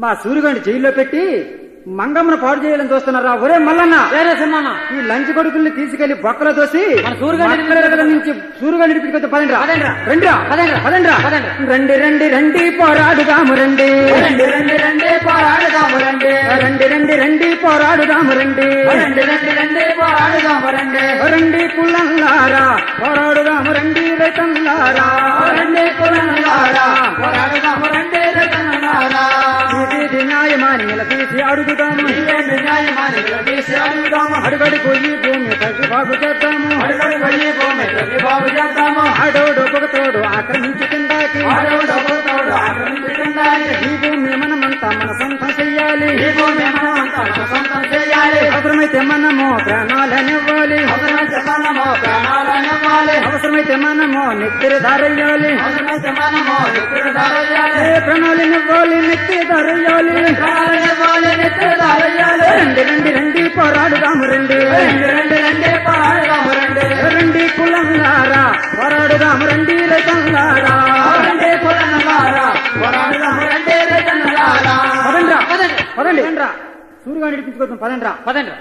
మా సూర్యుగాడిని జైల్లో పెట్టి మంగమ్మను పాడు చేయాలని చూస్తున్నారా? ఒరే మల్లన్న! ఈ లంచ్ కొడుకుల్ని తీసుకెళ్ళి బొక్కలో దగ్గర నుంచి సూరుగాడి. రండిరా? పదండ్రా. పదండ్రా? పదండ్రా. రండి రండి రండి పోరాడుదాము రండి. రండి రండి రండి పోరాడుదాము రండి. రండి రండి రండి పోరాడుదాము రండి. రండి రండి రండి పోరాడుదాము రండి. రండి పుల్లల్లారా పోరాడుదాము రండి రైతల్లారా రండి న్యాయమాని నిలదీసి అడుగుదాము ఇదేమి నిలదీసి అడుగుదాము అడుగడుగు ఈ భూమి తగ్గి బాగు చేద్దాము అడుగడు పోయి భూమి తల్లి బాగు చేద్దాము ఆడోడు పొగతోడు ఆక్రమించి కిందాకి ఆడవుడు ఒకతోడు ఆక్రమించుకుండాలి ఈ భూమి మనమంతా మన సొంతం చెయ్యాలి. ఈ భూమి మనమంతా మన సొంతం చెయ్యాలి అవసరమైతే మనము ప్రాణాలనివ్వాలి. అవసరమైతే మనము ప్రాణాలనివ్వాలి అవసరమైతే మనము నిద్ర ధారయ్యాలి అవసరమైతే మనము నిద్ర దారయ్యాలి ధారయ్యాలి ప్రాణాలనివ్వాలి నెత్తురు దారయ్యాలి రండి రండి రండి రండి. రండి రండి రండి పోరాడుదాము రండి. రండి కులంగారా పోరాడుదాము రండి రైతంగారా రండి పదండ్రా పదండి. పదండి పదండ్రా. సూర్యుగా నడిపించుకోవద్దాం పదండ్రా. పదండి